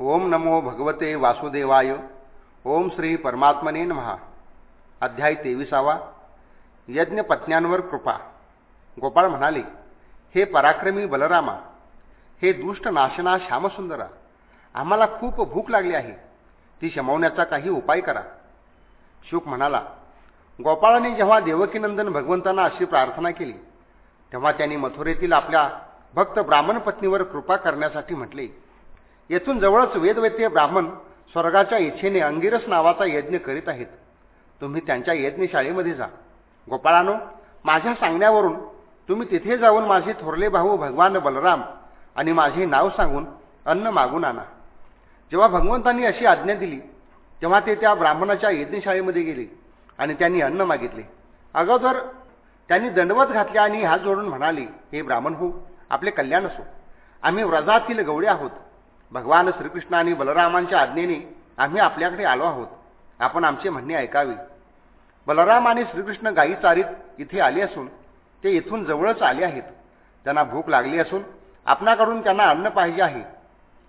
ओम नमो भगवते वासुदेवाय. ओम श्री परमात्मने महा अध्याय तेविसावा. यज्ञपत्न्यांवर कृपा. गोपाळ म्हणाले हे पराक्रमी बलरामा हे दुष्ट नाशना श्यामसुंदरा आम्हाला खूप भूक लागली आहे. ती शमवण्याचा काही उपाय करा. शुक म्हणाला गोपाळाने जेव्हा देवकीनंदन भगवंतांना अशी प्रार्थना केली तेव्हा त्यांनी मथुरेतील आपल्या भक्त ब्राह्मण पत्नीवर कृपा करण्यासाठी म्हटले येथून जवळच वेदवेत्य ब्राह्मण स्वर्गाच्या इच्छेने अंगिरस नावाचा यज्ञ करीत आहेत. तुम्ही त्यांच्या यज्ञशाळेमध्ये जा. गोपाळानो माझ्या सांगण्यावरून तुम्ही तिथे जाऊन माझे थोरले भाऊ भगवान बलराम आणि माझे नाव सांगून अन्न मागून आणा. जेव्हा भगवंतांनी अशी आज्ञा दिली तेव्हा ते त्या ब्राह्मणाच्या यज्ञशाळेमध्ये गेले आणि त्यांनी अन्न मागितले. अगोदर त्यांनी दंडवत घातले आणि हात जोडून म्हणाले हे ब्राह्मण हो आपले कल्याण असो. आम्ही व्रजातील गवळे आहोत. भगवान श्रीकृष्ण आणि बलरामांच्या आज्ञेने आम्ही आपल्याकडे आलो आहोत. आपण आमचे म्हणणे ऐकावे. बलराम आणि श्रीकृष्ण गायी चारीत इथे आले असून ते इथून जवळच आले आहेत. त्यांना भूक लागली असून आपणाकडून त्यांना अन्न पाहिजे आहे.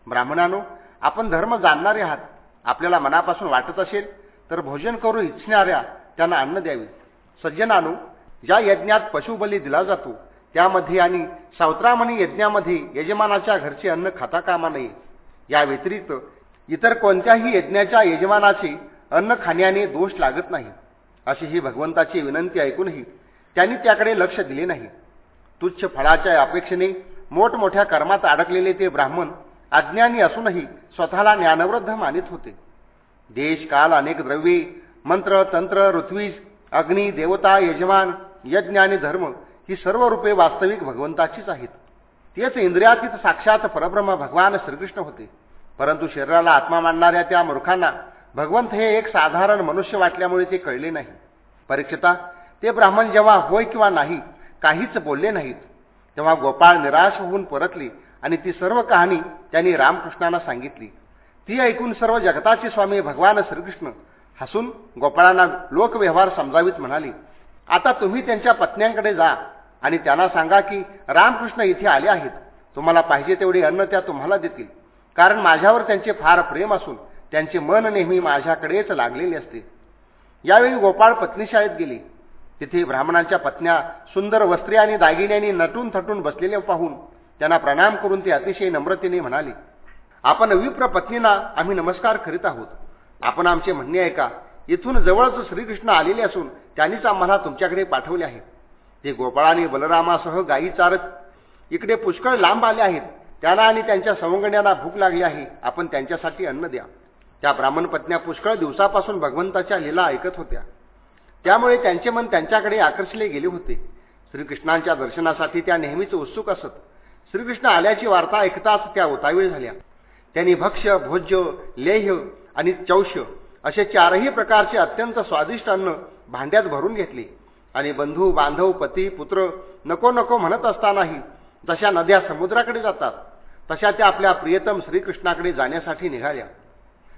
ब्राह्मणानो आपण धर्म जाणणारे आहात. आपल्याला मनापासून वाटत असेल तर भोजन करू इच्छिणाऱ्या त्यांना अन्न द्यावे. सज्जनानो ज्या यज्ञात पशुबली दिला जातो त्यामध्ये आणि सावत्रामणी यज्ञामध्ये यजमानाच्या घरचे अन्न खाता कामा नये. या व्यतिरिक्त इतर कोणत्याही यज्ञाच्या यजमानाचे अन्न खाण्याने दोष लागत नाही अशी ही भगवंताची विनंती ऐकूनही त्यांनी त्याकडे लक्ष दिले नाही. तुच्छ फळाच्या अपेक्षेने मोठमोठ्या कर्मात अडकलेले ते ब्राह्मण अज्ञानी असूनही स्वतःला ज्ञानवृद्ध मानित होते. देश काल अनेक द्रव्ये मंत्र तंत्र ऋत्वीज अग्नी देवता यजमान यज्ञ आणि धर्म ही सर्व रूपे वास्तविक भगवंताचीच आहेत. तेच इंद्रियातीत साक्षात परब्रह्म भगवान श्रीकृष्ण होते. परंतु शरीराला आत्मा मानणाऱ्या त्या मूर्खांना भगवंत हे एक साधारण मनुष्य वाटल्यामुळे ते कळले नाही. परीक्षिता ते ब्राह्मण जेव्हा होय किंवा नाही काहीच बोलले नाहीत. तेव्हा गोपाळ निराश होऊन परतले आणि ती सर्व कहाणी त्यांनी रामकृष्णांना सांगितली. ती ऐकून सर्व जगताचे स्वामी भगवान श्रीकृष्ण हसून गोपाळांना लोकव्यवहार समजावीत म्हणाले आता तुम्ही त्यांच्या पत्न्यांकडे जा. आणि त्यांना सांगा की रामकृष्ण इथे आले आहेत. तुम्हाला पाहिजे तेवढे अन्न त्या तुम्हाला देतील. कारण माझ्यावर त्यांचे फार प्रेम असून त्यांचे मन नेहमी माझ्याकडेच लागलेले असते. यावेळी गोपाळ पत्नीशाळेत गेले. तिथे ब्राह्मणांच्या पत्न्या सुंदर वस्त्रे आणि दागिन्यांनी नटून थटून बसलेले पाहून त्यांना प्रणाम करून ते अतिशय नम्रतेने म्हणाले आपण विप्र पत्नींना आम्ही नमस्कार करीत आहोत. आपण आमचे म्हणणे ऐका इथून जवळच श्रीकृष्ण आलेले असून त्यांनीच आम्हाला तुमच्याकडे पाठवले आहे. ते गोपाळाने बलरामासह गायी चारत. इकडे पुष्कळ लांब आले आहेत. त्यांना आणि त्यांच्या सवंगण्यांना भूक लागली आहे. आपण त्यांच्यासाठी अन्न द्या. त्या ब्राह्मण पत्न्या पुष्कळ दिवसापासून भगवंताच्या लीला ऐकत होत्या. त्यामुळे त्यांचे मन त्यांच्याकडे आकर्षले गेले होते. श्रीकृष्णांच्या दर्शनासाठी त्या नेहमीच उत्सुक असत. श्रीकृष्ण आल्याची वार्ता ऐकताच त्या उतावीळ झाल्या. त्यांनी भक्ष्य भोज्य लेह्य आणि चौष्य असे चारही प्रकारचे अत्यंत स्वादिष्ट अन्न भांड्यात भरून घेतले. आणि बंधू बांधव पती पुत्र नको नको म्हणत असतानाही जशा नद्या समुद्राकडे जातात तशा त्या आपल्या प्रियतम श्रीकृष्णाकडे जाण्यासाठी निघाल्या.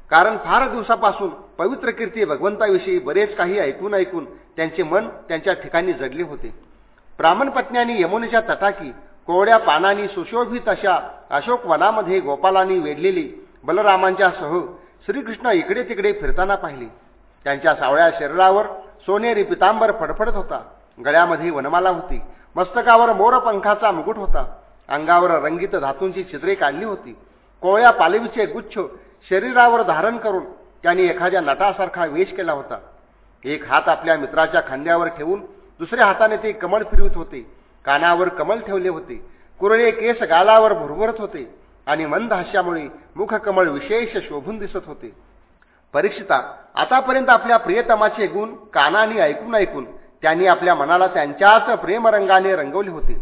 कारण फार दिवसापासून पवित्र कीर्ती भगवंताविषयी बरेच काही ऐकून ऐकून त्यांचे मन त्यांच्या ठिकाणी जडले होते. ब्राह्मणपत्न्यांनी यमुनेच्या तटाकी कोवड्या पानांनी सुशोभित अशा अशोक वनामध्ये गोपालांनी वेढलेली बलरामांच्या सह श्रीकृष्ण इकडे तिकडे फिरताना पाहिले. त्यांच्या सावळ्या शरीरावर सोनेरी पितांबर फडफडत होता. गळ्यामध्ये वनमाला होती. मस्तकावर मोरपंखाचा मुकुट होता. अंगावर रंगीत धातूंची चित्रे काढली होती. कोवळ्या पालवीचे गुच्छ शरीरावर धारण करून त्यांनी एखाद्या नटासारखा वेश केला होता. एक हात आपल्या मित्राच्या खांद्यावर ठेवून दुसऱ्या हाताने ते कमळ फिरवित होते. कानावर कमल ठेवले होते. कुरळे केस गालावर भुरभुरत होते. आणि मंद हास्यामुळे मुखकमळ विशेष शोभून दिसत होते. परीक्षिता आतापर्यंत आपल्या प्रियतमाचे गुण कानाने ऐकून ऐकून त्यांनी आपल्या मनाला त्यांच्याच प्रेमरंगाने रंगवले होते.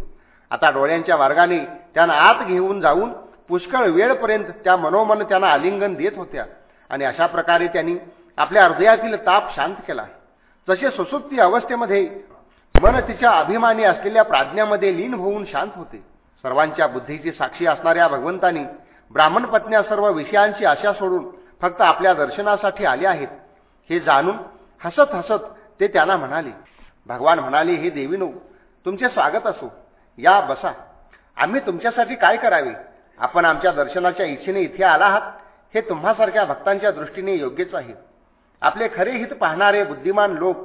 आता डोळ्यांच्या मार्गाने त्यांना आत घेऊन जाऊन पुष्कळ वेळपर्यंत त्या मनोमन त्यांना आलिंगन देत होत्या आणि अशा प्रकारे त्यांनी आपल्या हृदयातील ताप शांत केला. जसे सुसुप्ती अवस्थेमध्ये मन तिच्या अभिमानी असलेल्या प्राज्ञामध्ये लीन होऊन शांत होते. सर्वांच्या बुद्धीची साक्षी असणाऱ्या भगवंतांनी ब्राह्मण पत्न्या सर्व विषयांची आशा सोडून फक्त आपल्या दर्शनासाठी आले आहेत. हे जाणून हसत हसत ते त्यांना म्हणाले भगवान म्हणाले हे देवीनो तुमचे स्वागत असो. या बसा. आम्ही तुमच्यासाठी काय करावे? आपण आमच्या दर्शनाच्या इच्छेने इथे आला आहात. हे तुम्हासारख्या भक्तांच्या दृष्टीने योग्यच आहे. आपले खरे हित पाहणारे बुद्धिमान लोक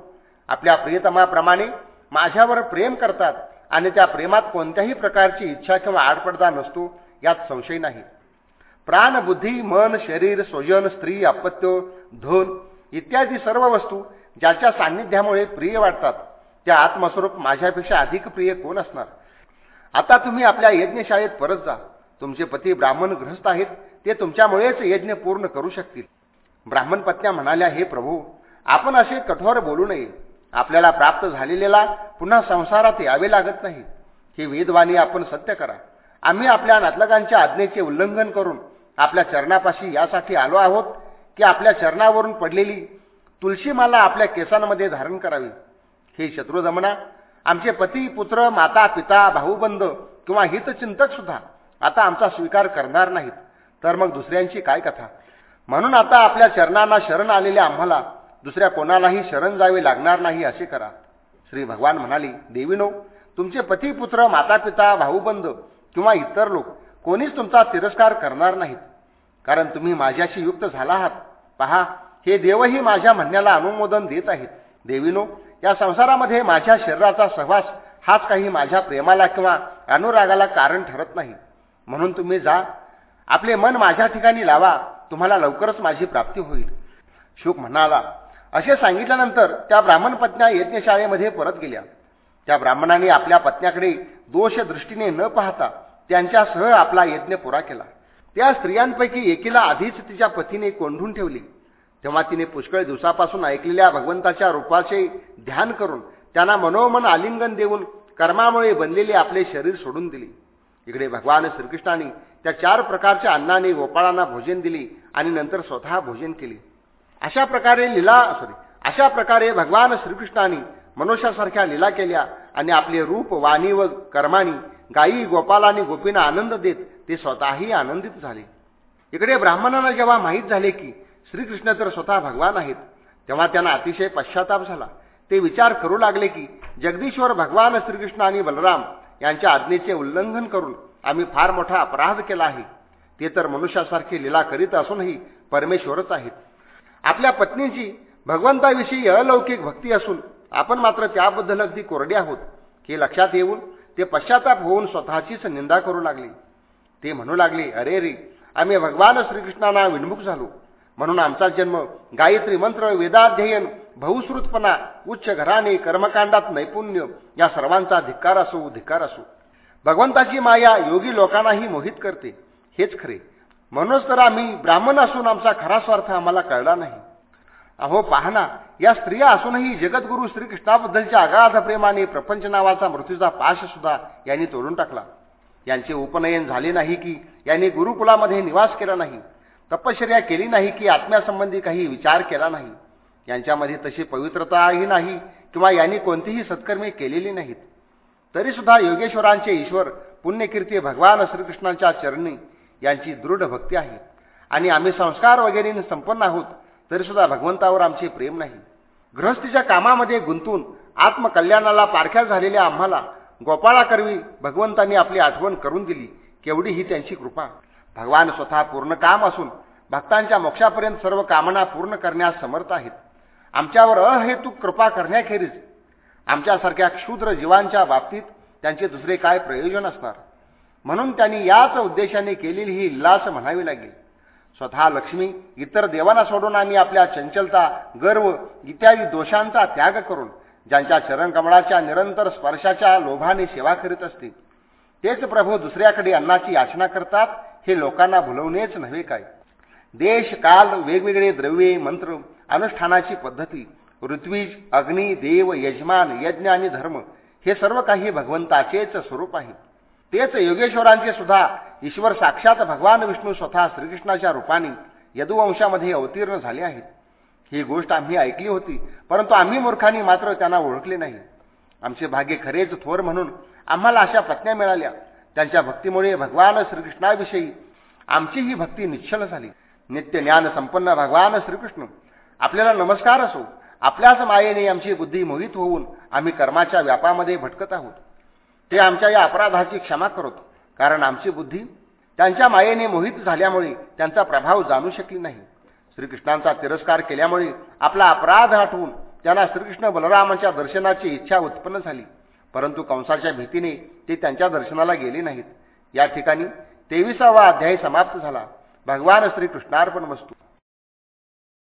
आपल्या प्रियतमाप्रमाणे माझ्यावर प्रेम करतात आणि त्या प्रेमात कोणत्याही प्रकारची इच्छा किंवा आडपडदा नसतो यात संशय नाही. प्राण बुद्धी मन शरीर स्वजन स्त्री अपत्य धन इत्यादी सर्व वस्तू ज्याच्या सान्निध्यामुळे प्रिय वाटतात. त्या आत्मस्वरूप माझ्यापेक्षा अधिक प्रिय कोण असणार? आता तुम्ही आपल्या यज्ञशाळेत परत जा. तुमचे पती ब्राह्मण गृहस्थ आहेत. ते तुमच्यामुळेच यज्ञ पूर्ण करू शकतील. ब्राह्मण पत्न्या म्हणाल्या हे प्रभू आपण असे कठोर बोलू नये. आपल्याला प्राप्त झालेल्याला पुन्हा संसारात यावे लागत नाही. ही वेदवाणी आपण सत्य करा. आम्ही आपल्या नातलगांच्या आज्ञेचे उल्लंघन करून आपल्या चरणापाशी यासाठी आलो आहोत की आपल्या चरणावरून पडलेली तुलसीमाला आपल्या केसांमध्ये धारण करावी. हे शत्रुदमना आमचे पती पुत्र माता पिता भाऊबंद किंवा हितचिंतक सुद्धा आता आमचा स्वीकार करणार नाहीत. तर मग दुसऱ्यांची काय कथा? म्हणून आता आपल्या चरणांना शरण आलेल्या आम्हाला दुसऱ्या कोणालाही शरण जावे लागणार नाही असे करा. श्री भगवान म्हणाले देवीनो तुमचे पती पुत्र माता पिता भाऊबंद किंवा इतर लोक कोणीच तुमचा तिरस्कार करणार नाहीत. कारण तुम्ही माझ्याशी युक्त झाला आहात. पहा हे देवही माझ्या म्हणण्याला अनुमोदन देत आहेत. देवीनो या संसारामध्ये माझ्या शरीराचा सहवास हाच काही माझ्या प्रेमाला किंवा अनुरागाला कारण ठरत नाही. म्हणून तुम्ही जा आपले मन माझ्या ठिकाणी लावा तुम्हाला लवकरच माझी प्राप्ती होईल. शुक म्हणाला. असे सांगितल्यानंतर त्या ब्राह्मण पत्न्या यज्ञशाळेमध्ये परत गेल्या. त्या ब्राह्मणाने आपल्या पत्न्याकडे दोष दृष्टीने न पाहता त्यांच्यासह आपला यज्ञ पुरा केला. त्या स्त्रियांपैकी एकीला आधीच तिच्या पतीने कोंढून ठेवली. तेव्हा तिने पुष्कळ दिवसापासून ऐकलेल्या भगवंताच्या रूपाचे ध्यान करून त्यांना मनोमन आलिंगन देऊन कर्मामुळे बनलेले आपले शरीर सोडून दिले. इकडे भगवान श्रीकृष्णाने त्या चार प्रकारच्या अन्नाने गोपाळांना भोजन दिले आणि नंतर स्वतः भोजन केले. अशा प्रकारे लीला सॉरी अशा प्रकारे भगवान श्रीकृष्णाने मनुष्यासारख्या लीला केल्या आणि आपले रूप वाणी व कर्मानी गायी आणि गोपींना आनंद देत ते स्वतःही आनंदित झाले. इकडे ब्राह्मणांना जेव्हा माहीत झाले की श्रीकृष्ण तर स्वतः भगवान आहेत तेव्हा त्यांना अतिशय पश्चाताप झाला. ते विचार करू लागले की जगदीश्वर भगवान श्रीकृष्ण आणि बलराम यांच्या आज्ञेचे उल्लंघन करून आम्ही फार मोठा अपराध केला आहे. ते तर मनुष्यासारखी लीला करीत असूनही परमेश्वरच आहेत. आपल्या पत्नीची भगवंताविषयी अलौकिक भक्ती असून आपण मात्र त्याबद्दल अगदी कोरडे आहोत. हे लक्षात येऊन ते पश्चाताप होऊन स्वतःचीच निंदा करू लागले. ते म्हणू लागले अरे रे आम्ही भगवान श्रीकृष्णांना विन्मुख झालो. म्हणून आमचा जन्म गायत्री मंत्र वेदाध्ययन बहुश्रुतपणा उच्च घराने कर्मकांडात नैपुण्य या सर्वांचा धिक्कार असो धिक्कार असो. भगवंताची माया योगी लोकांनाही मोहित करते. हेच खरे. म्हणूनच तर आम्ही ब्राह्मण असून आमचा खरा स्वार्थ आम्हाला कळला नाही. अहो पाहना या स्त्रिया असूनही जगद्गुरु श्रीकृष्णाबद्दलच्या अगाध प्रेमाने प्रपंच नावाचा मृत्यूचा पाश सुद्धा यांनी तोडून टाकला. यांचे उपनयन झाले नाही की यांनी गुरुकुलामध्ये निवास केला नाही तपश्चर्या केली नाही की आत्म्यासंबंधी काही विचार केला नाही. यांच्यामध्ये तशी पवित्रताही नाही किंवा यांनी कोणतीही सत्कर्मे केलेली नाहीत. तरीसुद्धा योगेश्वरांचे ईश्वर पुण्यकीर्ती भगवान श्रीकृष्णांच्या चरणी यांची दृढ भक्ती आहे. आणि आम्ही संस्कार वगैरे संपन्न आहोत तरीसुद्धा भगवंतावर आमचे प्रेम नाही. गृहस्थीच्या कामामध्ये गुंतून आत्मकल्याणाला पारख्या झालेल्या आम्हाला गोपाळाकरवी भगवंतांनी आपली आठवण करून दिली केवढी ही त्यांची कृपा. भगवान स्वतः पूर्ण काम असून भक्तांच्या मोक्षापर्यंत सर्व कामना पूर्ण करण्यास समर्थ आहेत. आमच्यावर अहेतुक कृपा करण्याखेरीज आमच्यासारख्या क्षुद्र जीवांच्या बाबतीत त्यांचे दुसरे काय प्रयोजन असणार? म्हणून त्यांनी याच उद्देशाने केलेली ही लास म्हणावी लागेल. स्वतः लक्ष्मी इतर देवांना सोडून आणि आपल्या चंचलता गर्व इत्यादी दोषांचा त्याग करून ज्यांच्या चरणकमळाच्या निरंतर स्पर्शाच्या लोभाने सेवा करीत असते. तेच प्रभू दुसऱ्याकडे अन्नाची याचना करतात हे लोकांना भुलवणेच नव्हे काय. देश काल वेगवेगळे द्रव्ये मंत्र अनुष्ठानाची पद्धती ऋत्वीज अग्नी देव यजमान यज्ञ आणि धर्म हे सर्व काही भगवंताचेच स्वरूप आहे. तेच योगेश्वरांचे सुद्धा ईश्वर साक्षात भगवान विष्णू स्वतः श्रीकृष्णाच्या रूपाने यदुवंशामध्ये अवतीर्ण झाले आहेत. ही गोष्ट आम्ही ऐकली होती परंतु आम्ही मूर्खांनी मात्र त्यांना ओळखले नाही. आमचे भाग्य खरेच थोर म्हणून आम्हाला अशा पत्न्या मिळाल्या. त्यांच्या भक्तीमुळे भगवान श्रीकृष्णाविषयी आमची ही भक्ती निश्चल झाली. नित्य ज्ञान संपन्न भगवान श्रीकृष्ण आपल्याला नमस्कार असो. आपल्याच मायेने आमची बुद्धी मोहित होऊन आम्ही कर्माच्या व्यापामध्ये भटकत आहोत. ते आमच्या या अपराधाची क्षमा करत कारण आमची बुद्धी त्यांच्या मायेने मोहित झाल्यामुळे त्यांचा प्रभाव जाणू शकली नाही. श्रीकृष्णांचा तिरस्कार केल्यामुळे आपला अपराध आठवून त्यांना श्रीकृष्ण बलरामांच्या दर्शनाची इच्छा उत्पन्न झाली. परंतु कंसाच्या भीतीने ते त्यांच्या दर्शनाला गेले नाहीत. या ठिकाणी तेविसावा अध्याय समाप्त झाला. भगवान श्रीकृष्णार्पण वस्तू.